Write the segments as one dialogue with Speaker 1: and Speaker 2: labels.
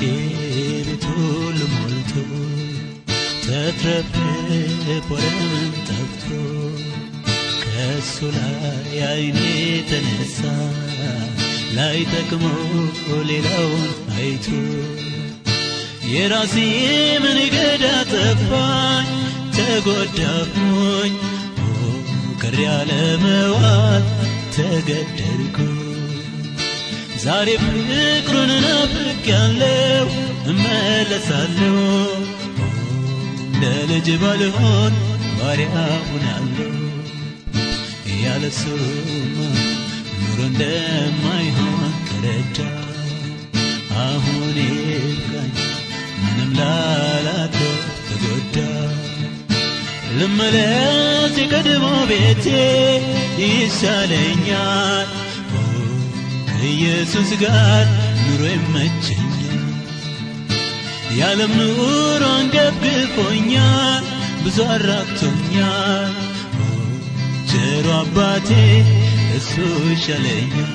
Speaker 1: ቤት ሁሉ ሞልቶ ተትረፍርፎ ለምን ጠፍቶ ከእሱ ላይ አይኔ ተነሳ ላይ ጠቅሞ ሌላውን አይቶ የራሴ መንገድ አጠፋኝ ተጎዳሁኝ ከር ያለ መዋል ዛሬ ፍቅሩን ናፍቅ ያለው እመለሳለሁ። እንደ ልጅ ባልሆን ባሪያ ሆናለሁ ያለሱማ ኑሮ እንደማይሆን ተረዳ። አሁን ይብቃኝ ምንም ላላት ተጎዳ። ልመለስ የቀድሞ ቤቴ ይሻለኛል ከኢየሱስ ጋር ኑሮ ይመቸኛል። የዓለም ኑሮ አንገብግፎኛል ብዙ አራቅቶኛል ቸሮ አባቴ እሱ ይሻለኛል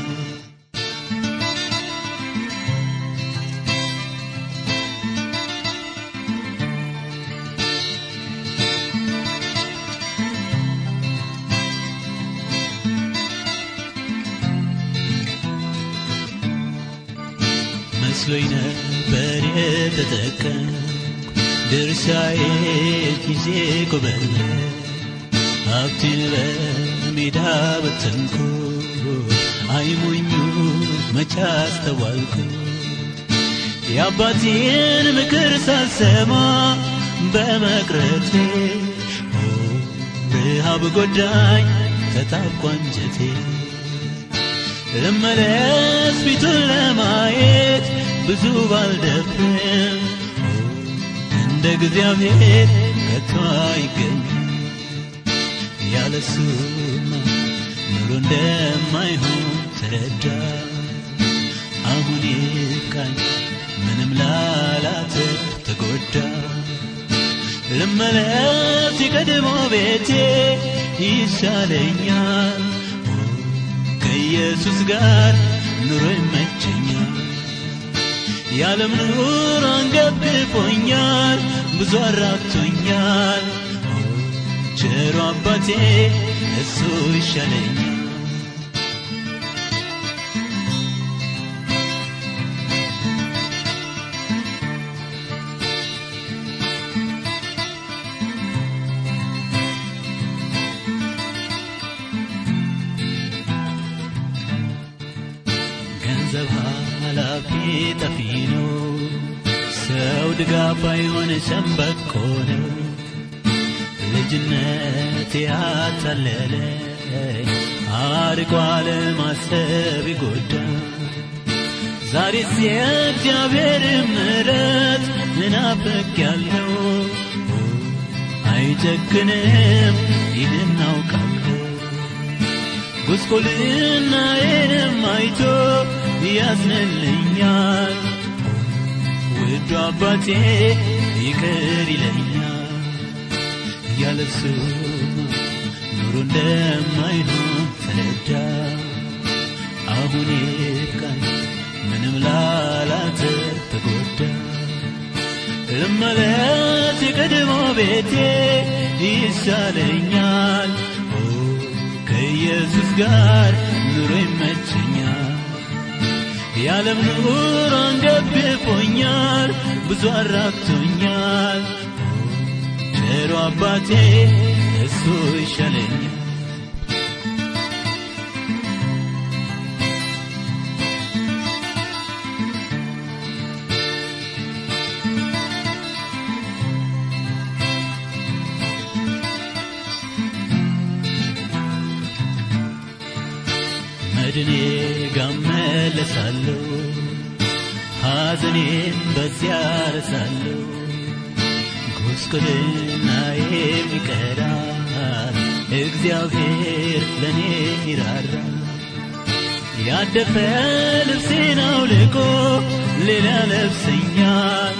Speaker 1: መስሎኝ ነበር የተጠቀምኩ ድርሻዬ ጊዜ ቆበለ ሀብቴን በሜዳ በተንኩ አይሞኙ መቻ አስተዋልኩ። የአባቴን ምክር ሳልሰማ በመቅረቴ ረሃብ ጎዳኝ ተጣብቋ ልመለስ ፊቱን ለማየት ብዙ ባልደፍርም። እንደ እግዚአብሔር ከቶ አይገኝም ያለሱማ ኑሮ እንደማይሆን ተረዳ። አሁን ይብቃኝ ምንም ላላት ተጎዳ። ልመለስ የቀድሞ ቤቴ ይሻለኛል ከኢየሱስ ጋር ኑሮ ይመቸኛል። የዓለም ኑሮ አንገብግፎኛል ብዙ አራቅቶኛል ቸሮ አባቴ እሱ ይሻለኛል ጠፊ ነው ሰው ድጋፍ አይሆን ሸምበቆ ነው ልጅነት ያታለለ አርቆ አለማሰብ ይጎዳ። ዛሬስ የእግዚአብሔር ምሕረት ምናፍቅ ያለው አይጨክንም ይህን አውቃለሁ ጉስቁልናዬንም አይቶ ያዝንልኛል። ውዱ አባቴ ይቅር ይለኛል። ያለሱማ ኑሮ እንደማይሆን ተረዳ። አሁን ይብቃኝ ምንም ላላት ተጎዳ። ልመለስ የቀድሞ ቤቴ ይሻለኛል ከኢየሱስ ጋር ኑሮ ይመቸኛል የዓለም ኑሮ አንገብግፎኛል ብዙ አራቅቶኛል ቸሮ አባቴ እሱ ይሻለኛል ጋመለሳለሁ ሐዘኔን በዚያ ረሳለሁ ጉስቁልናዬም ይቀራል እግዚአብሔር ለእኔ ይራራል ያደፈ ልብሴን አውልቆ ሌላ ለብሰኛል።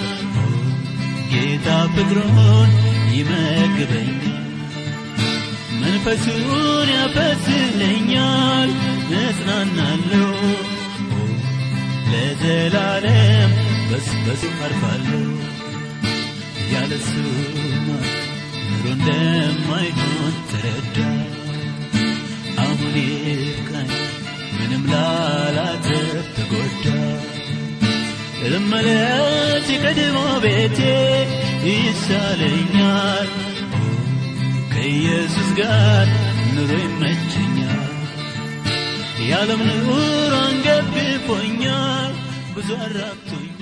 Speaker 1: ጌታ ፍቅሩን ይመግበኛል። መንፈሱን ያፈስልኛል እጽናናለሁ ለዘላለም በሱ አርፋለሁ። ያለሱማ ኑሮ እንደማይሆን ተረዳ አሁን ይብቃኝ ምንም ላላተርፍ ተጎዳ ልመለስ የቀድሞ ቤቴ ይሻለኛል ከኢየሱስ ጋር ኑሮ ይመቸኛል። የዓለም ኑሮ አንገብግፎኛል ብዙ አራቅቶኛል